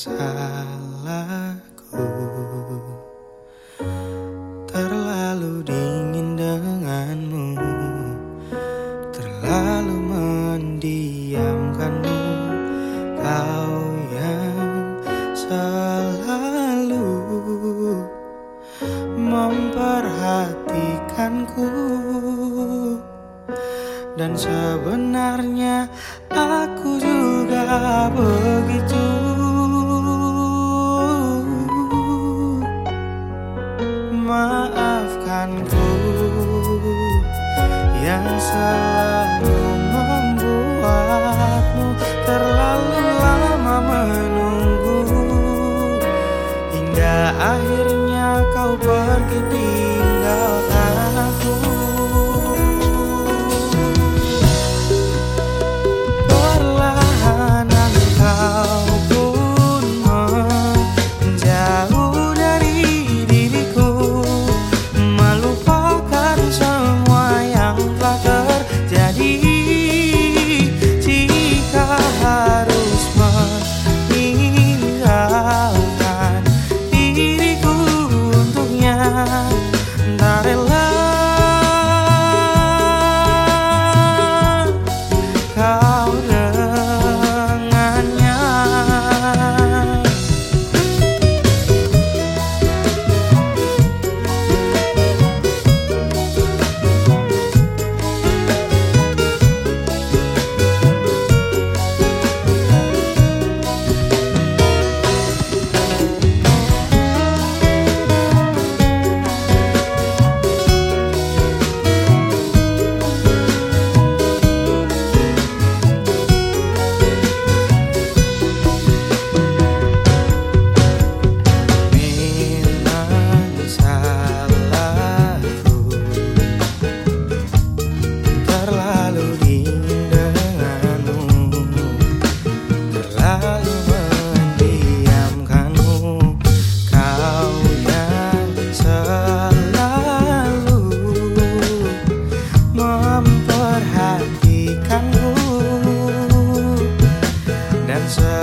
salahku. Terlalu dingin denganmu. Terlalu mendiamkanmu. Kau yang selalu Memperhatikanku. Dan sebenarnya aku juga begitu I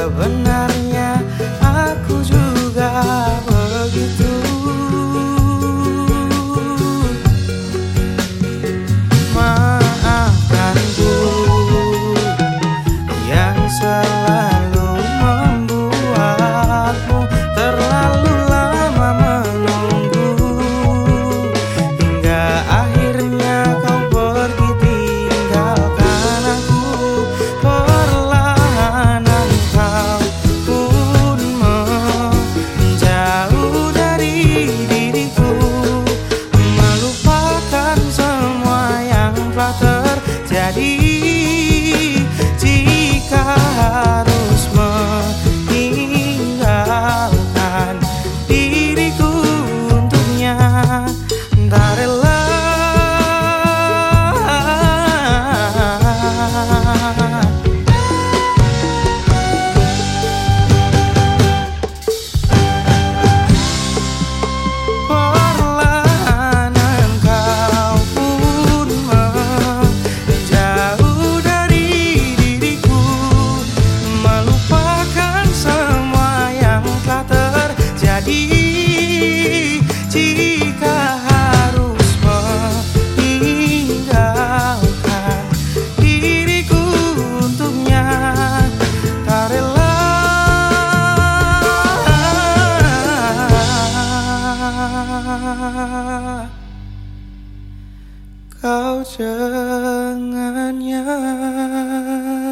The. kau jangan yang